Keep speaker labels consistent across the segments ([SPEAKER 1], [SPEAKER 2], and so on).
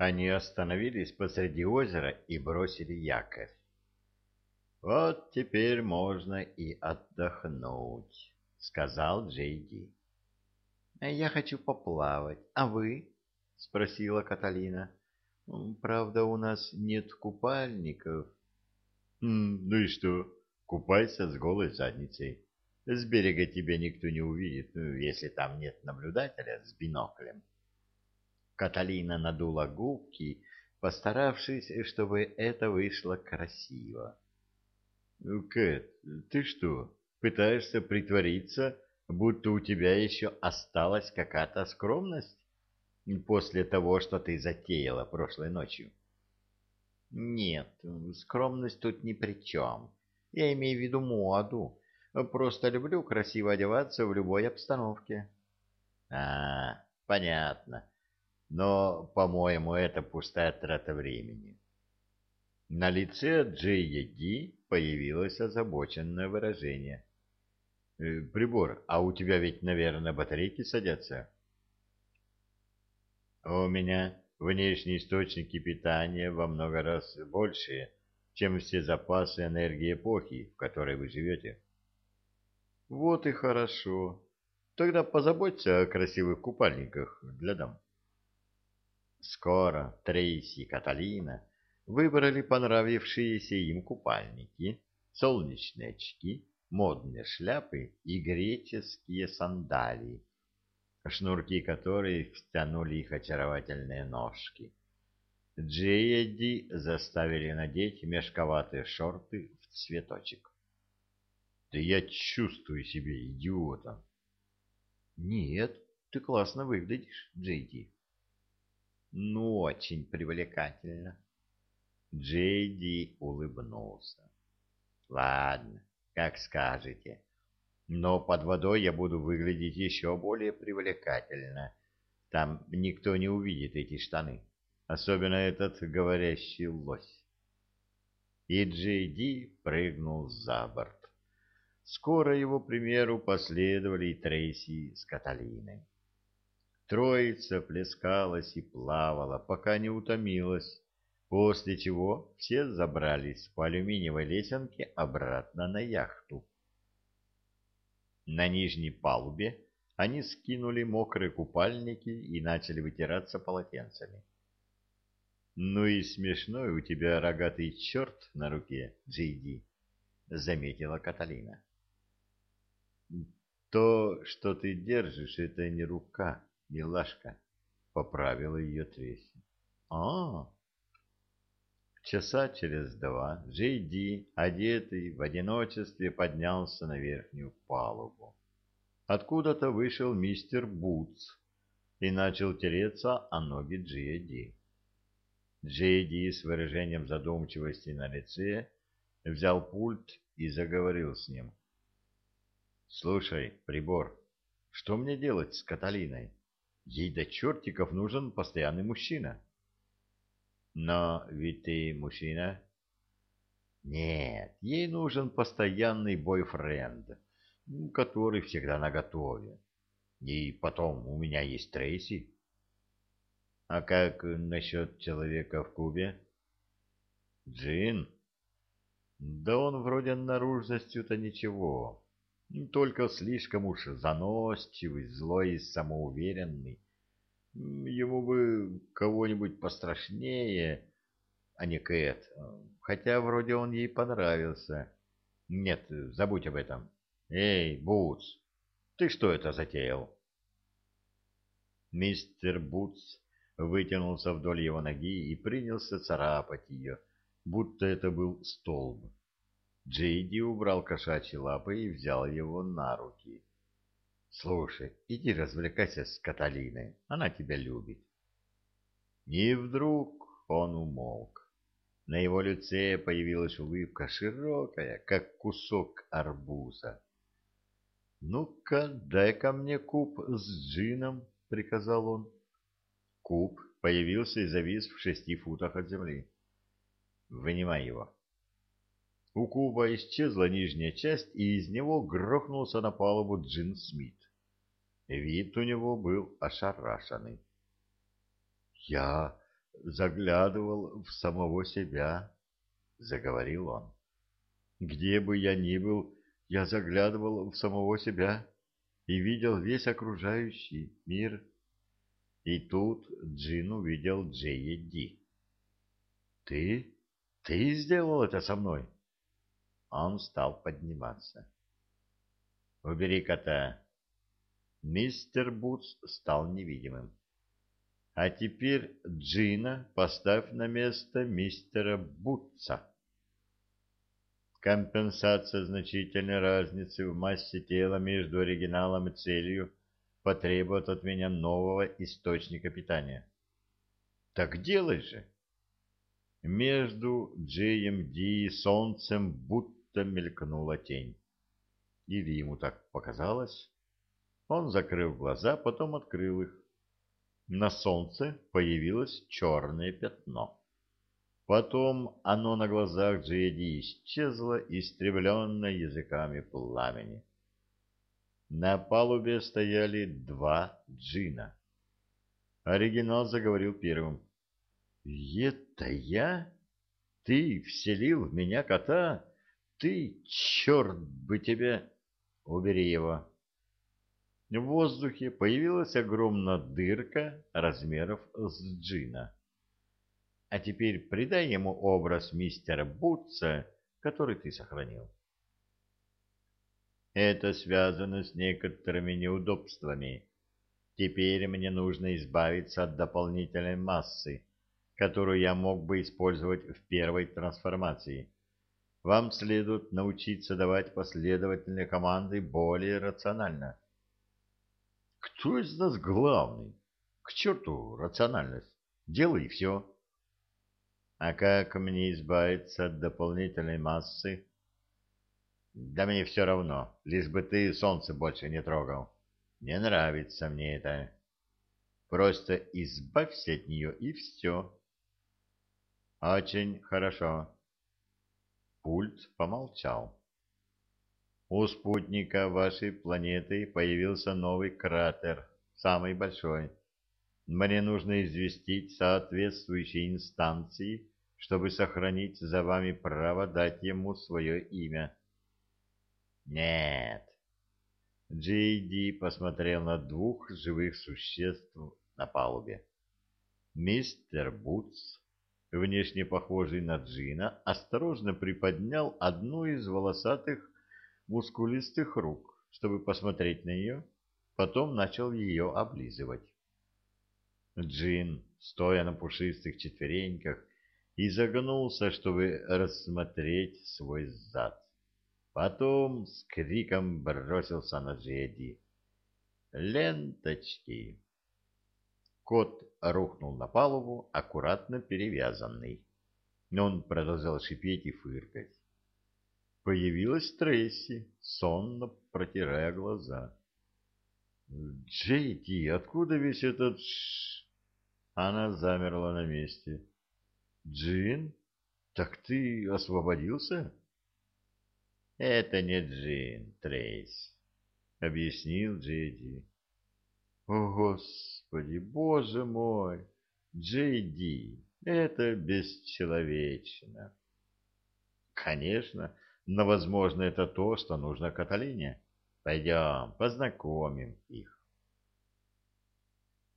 [SPEAKER 1] Они остановились посреди озера и бросили якорь. «Вот теперь можно и отдохнуть», — сказал Джейди. «Я хочу поплавать. А вы?» — спросила Каталина. «Правда, у нас нет купальников». «Ну и что? Купайся с голой задницей. С берега тебя никто не увидит, ну, если там нет наблюдателя с биноклем». Каталина надула губки, постаравшись, чтобы это вышло красиво. Ну, Кэт, ты что, пытаешься притвориться, будто у тебя еще осталась какая-то скромность после того, что ты затеяла прошлой ночью? Нет, скромность тут ни при чем. Я имею в виду моду. Просто люблю красиво одеваться в любой обстановке. А, понятно. Но, по-моему, это пустая трата времени. На лице Джея Ди появилось озабоченное выражение. «Э, «Прибор, а у тебя ведь, наверное, батарейки садятся?» «У меня внешние источники питания во много раз больше, чем все запасы энергии эпохи, в которой вы живете». «Вот и хорошо. Тогда позаботься о красивых купальниках для дам». Скоро Трейси и Каталина выбрали понравившиеся им купальники, солнечные очки, модные шляпы и греческие сандалии, шнурки которые втянули их очаровательные ножки. Джейди заставили надеть мешковатые шорты в цветочек. — Да я чувствую себя идиотом. — Нет, ты классно выглядишь, Джейди. — Ну, очень привлекательно. Джейди улыбнулся. Ладно, как скажете. Но под водой я буду выглядеть еще более привлекательно. Там никто не увидит эти штаны. Особенно этот говорящий лось. И Джейди прыгнул за борт. Скоро его примеру последовали и Трейси с Каталиной. Троица плескалась и плавала, пока не утомилась после чего все забрались по алюминиевой лесенке обратно на яхту. На нижней палубе они скинули мокрые купальники и начали вытираться полотенцами. «Ну и смешной у тебя рогатый черт на руке, Джейди», — заметила Каталина. «То, что ты держишь, это не рука, милашка», — поправила ее Тресси. «А, Часа через два Джейди, одетый в одиночестве, поднялся на верхнюю палубу. Откуда-то вышел мистер Бутс и начал тереться о ноги Джейди. Джейди с выражением задумчивости на лице взял пульт и заговорил с ним. «Слушай, прибор, что мне делать с Каталиной? Ей до чертиков нужен постоянный мужчина». Но ведь ты мужчина. Нет, ей нужен постоянный бойфренд, который всегда наготове. И потом у меня есть Трейси. А как насчет человека в кубе? Джин? Да он вроде наружностью-то ничего, только слишком уж заносчивый, злой и самоуверенный Ему бы кого-нибудь пострашнее, а не Кэт. Хотя вроде он ей понравился. Нет, забудь об этом. Эй, Бутс, ты что это затеял? Мистер Бутс вытянулся вдоль его ноги и принялся царапать ее, будто это был столб. Джейди убрал кошачьи лапы и взял его на руки. Слушай, иди развлекайся с Каталиной, она тебя любит. И вдруг он умолк. На его лице появилась улыбка широкая, как кусок арбуза. «Ну-ка, дай-ка мне куб с джином», — приказал он. Куб появился и завис в шести футах от земли. «Вынимай его». У куба исчезла нижняя часть, и из него грохнулся на палубу Джин Смит. Вид у него был ошарашенный. — Я заглядывал в самого себя, — заговорил он. Где бы я ни был, я заглядывал в самого себя и видел весь окружающий мир. И тут Джин увидел Джея Ди. «Ты? Ты сделал это со мной?» Он стал подниматься. «Убери кота». Мистер Бутс стал невидимым. «А теперь Джина поставь на место мистера Бутса». Компенсация значительной разницы в массе тела между оригиналом и целью потребует от меня нового источника питания. Так делай же. Между Джеем Ди и солнцем будто мелькнула тень. Или ему так показалось? Он закрыл глаза, потом открыл их. На солнце появилось черное пятно. Потом оно на глазах Джеди исчезло, истребленное языками пламени. На палубе стояли два джина. Оригинал заговорил первым. «Это я? Ты вселил в меня кота? Ты, черт бы тебя! Убери его!» В воздухе появилась огромная дырка размеров с джина. А теперь придай ему образ мистера Бутса, который ты сохранил. Это связано с некоторыми неудобствами. Теперь мне нужно избавиться от дополнительной массы, которую я мог бы использовать в первой трансформации. Вам следует научиться давать последовательные команды более рационально. Кто из нас главный? К черту рациональность. Делай все. А как мне избавиться от дополнительной массы? Да мне все равно, лишь бы ты солнце больше не трогал. Не нравится мне это. Просто избавься от нее, и все. Очень хорошо. Пульт помолчал. У спутника вашей планеты появился новый кратер, самый большой. Мне нужно известить соответствующие инстанции чтобы сохранить за вами право дать ему свое имя. Нет. Джейди посмотрел на двух живых существ на палубе. Мистер Бутс, внешне похожий на Джина, осторожно приподнял одну из волосатых мускулистых рук, чтобы посмотреть на нее, потом начал ее облизывать. Джин, стоя на пушистых четвереньках, и загнулся, чтобы рассмотреть свой зад. Потом с криком бросился на Джеди. «Ленточки!» Кот рухнул на палубу, аккуратно перевязанный. Но он продолжал шипеть и фыркать. Появилась Трейси, сонно протирая глаза. «Джейди, откуда весь этот ш...» Она замерла на месте. Джин? Так ты освободился? Это не Джин, Трейс, объяснил Джейди. О, Господи, Боже мой! Джейди, это бесчеловечно. Конечно, но, возможно, это то, что нужно Каталине. Пойдем, познакомим их.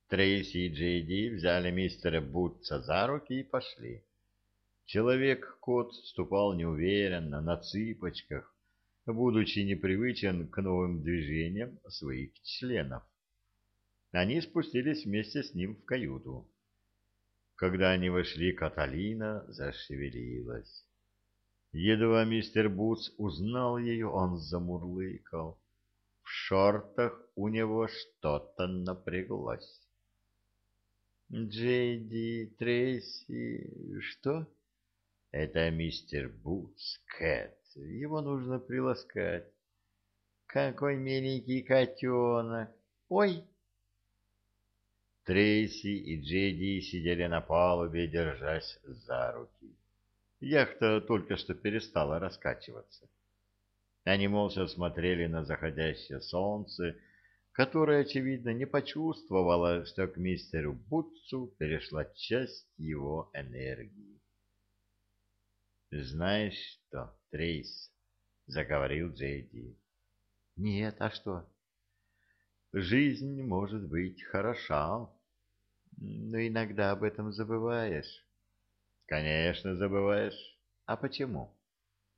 [SPEAKER 1] Трейси и Джейди взяли мистера Бутса за руки и пошли. Человек-кот ступал неуверенно, на цыпочках, будучи непривычен к новым движениям своих членов. Они спустились вместе с ним в каюту. Когда они вошли, Каталина зашевелилась. Едва мистер Бутс узнал ее, он замурлыкал. В шортах у него что-то напряглось. Джейди, Трейси, что? Это мистер Бутс, Кэт. Его нужно приласкать. Какой миленький котенок. Ой! Трейси и Джейди сидели на палубе, держась за руки. Яхта только что перестала раскачиваться. Они молча смотрели на заходящее солнце, которая, очевидно, не почувствовала, что к мистеру Бутцу перешла часть его энергии. «Знаешь что, Трейс?» — заговорил Джейди. «Нет, а что?» «Жизнь может быть хороша, но иногда об этом забываешь». «Конечно, забываешь. А почему?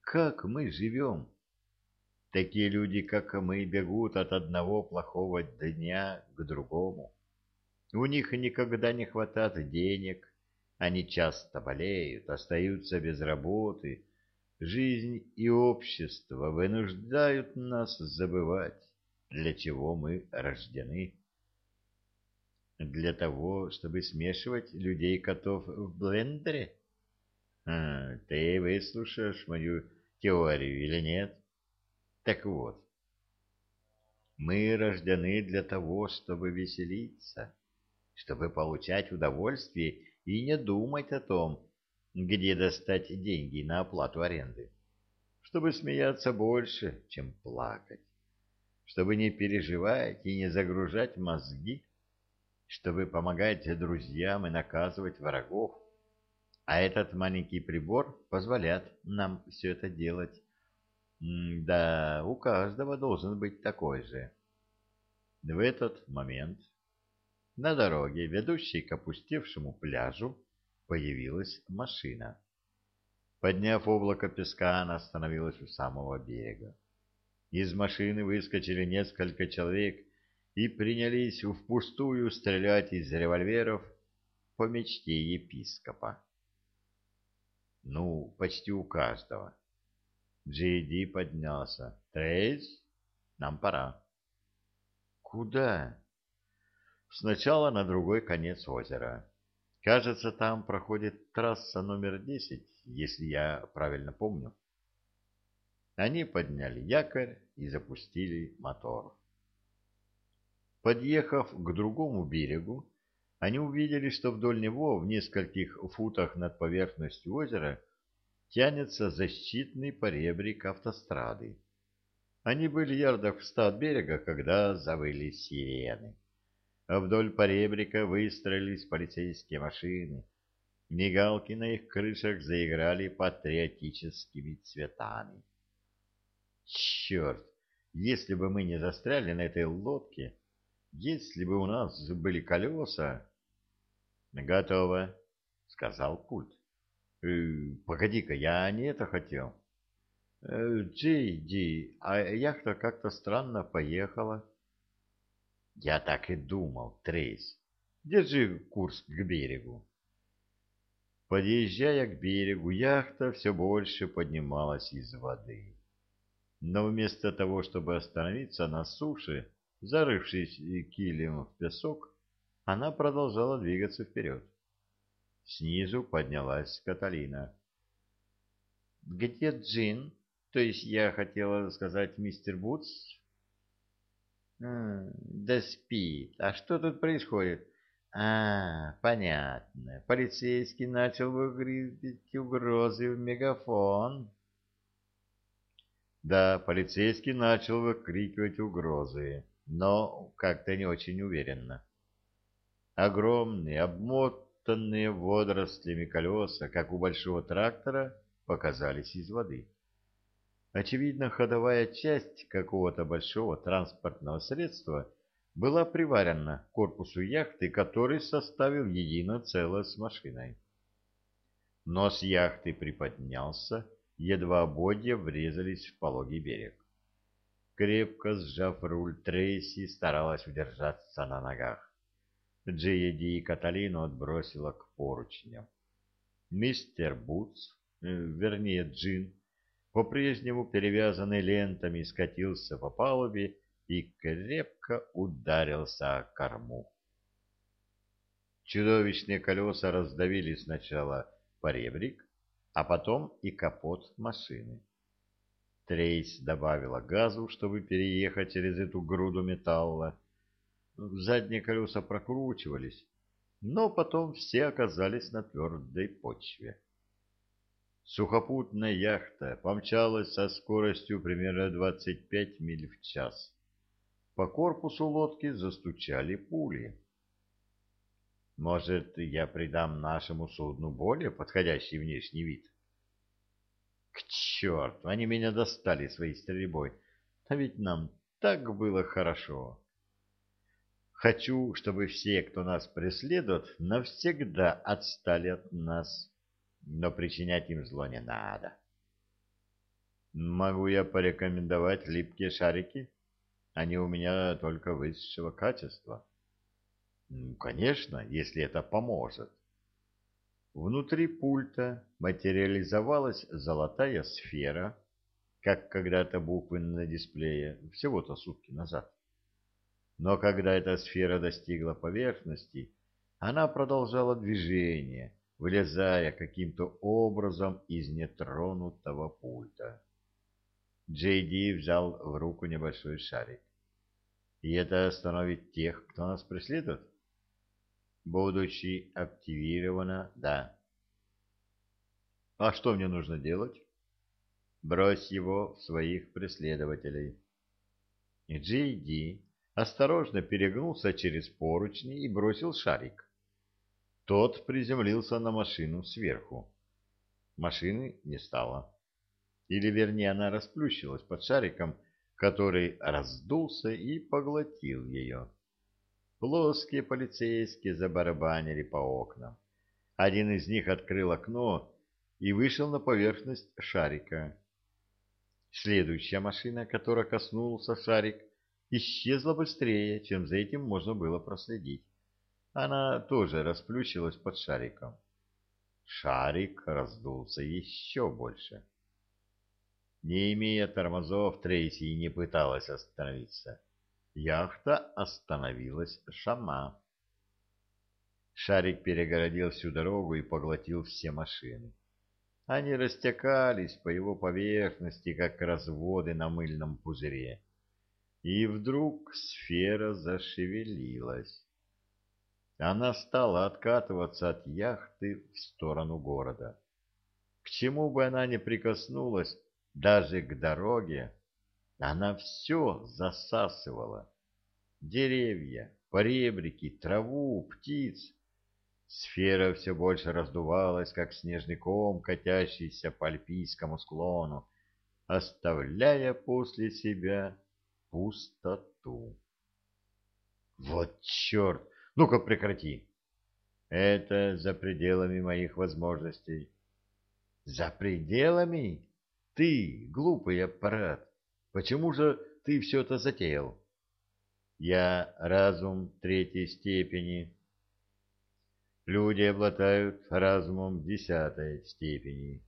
[SPEAKER 1] Как мы живем?» Такие люди, как мы, бегут от одного плохого дня к другому. У них никогда не хватает денег, они часто болеют, остаются без работы. Жизнь и общество вынуждают нас забывать, для чего мы рождены. Для того, чтобы смешивать людей-котов в блендере? А, ты выслушаешь мою теорию или нет? — так вот, мы рождены для того, чтобы веселиться, чтобы получать удовольствие и не думать о том, где достать деньги на оплату аренды, чтобы смеяться больше, чем плакать, чтобы не переживать и не загружать мозги, чтобы помогать друзьям и наказывать врагов. А этот маленький прибор позволяет нам все это делать да, у каждого должен быть такой же. В этот момент на дороге, ведущей к опустевшему пляжу, появилась машина. Подняв облако песка, она остановилась у самого берега. Из машины выскочили несколько человек и принялись впустую стрелять из револьверов по мечте епископа. Ну, почти у каждого. Джейди поднялся. Трейс, нам пора. Куда? Сначала на другой конец озера. Кажется, там проходит трасса номер десять, если я правильно помню. Они подняли якорь и запустили мотор. Подъехав к другому берегу, они увидели, что вдоль него, в нескольких футах над поверхностью озера, тянется защитный поребрик автострады. Они были ярдах в ста от берега, когда завыли сирены. А вдоль поребрика выстроились полицейские машины. Мигалки на их крышах заиграли патриотическими цветами. Черт! Если бы мы не застряли на этой лодке, если бы у нас были колеса... — Готово, — сказал пульт. Э, погоди-ка, я не это хотел. Э, Джейди, а яхта как-то странно поехала. Я так и думал, Трейс. Держи курс к берегу. Подъезжая к берегу, яхта все больше поднималась из воды. Но вместо того, чтобы остановиться на суше, зарывшись килем в песок, она продолжала двигаться вперед. Снизу поднялась Каталина. «Где Джин? То есть я хотела сказать мистер Бутс?» «Да спит. А что тут происходит?» «А, понятно. Полицейский начал выгрызть угрозы в мегафон». Да, полицейский начал выкрикивать угрозы, но как-то не очень уверенно. Огромный, обмот утоптанные водорослями колеса, как у большого трактора, показались из воды. Очевидно, ходовая часть какого-то большого транспортного средства была приварена к корпусу яхты, который составил единое целое с машиной. Нос яхты приподнялся, едва ободья врезались в пологий берег. Крепко сжав руль, Трейси старалась удержаться на ногах. Джейди и Каталину отбросила к поручням. Мистер Бутс, э, вернее Джин, по-прежнему перевязанный лентами, скатился по палубе и крепко ударился о корму. Чудовищные колеса раздавили сначала поребрик, а потом и капот машины. Трейс добавила газу, чтобы переехать через эту груду металла, задние колеса прокручивались, но потом все оказались на твердой почве. Сухопутная яхта помчалась со скоростью примерно 25 миль в час. по корпусу лодки застучали пули. Может, я придам нашему судну более подходящий внешний вид? К черту, они меня достали своей стрельбой. А ведь нам так было хорошо. Хочу, чтобы все, кто нас преследует, навсегда отстали от нас. Но причинять им зло не надо. Могу я порекомендовать липкие шарики? Они у меня только высшего качества. Ну, конечно, если это поможет. Внутри пульта материализовалась золотая сфера, как когда-то буквы на дисплее, всего-то сутки назад. Но когда эта сфера достигла поверхности, она продолжала движение, вылезая каким-то образом из нетронутого пульта. Джей взял в руку небольшой шарик. И это остановит тех, кто нас преследует? Будучи активировано, да. А что мне нужно делать? Брось его в своих преследователей. Джей Ди осторожно перегнулся через поручни и бросил шарик. Тот приземлился на машину сверху. Машины не стало. Или, вернее, она расплющилась под шариком, который раздулся и поглотил ее. Плоские полицейские забарабанили по окнам. Один из них открыл окно и вышел на поверхность шарика. Следующая машина, которая коснулся шарик, исчезла быстрее, чем за этим можно было проследить. Она тоже расплющилась под шариком. Шарик раздулся еще больше. Не имея тормозов, Трейси не пыталась остановиться. Яхта остановилась шама. Шарик перегородил всю дорогу и поглотил все машины. Они растекались по его поверхности, как разводы на мыльном пузыре. И вдруг сфера зашевелилась. Она стала откатываться от яхты в сторону города. К чему бы она ни прикоснулась, даже к дороге, она все засасывала. Деревья, поребрики, траву, птиц. Сфера все больше раздувалась, как снежный ком, катящийся по альпийскому склону, оставляя после себя пустоту. Вот черт! Ну-ка прекрати! Это за пределами моих возможностей. За пределами? Ты, глупый аппарат, почему же ты все это затеял? Я разум третьей степени. Люди обладают разумом десятой степени.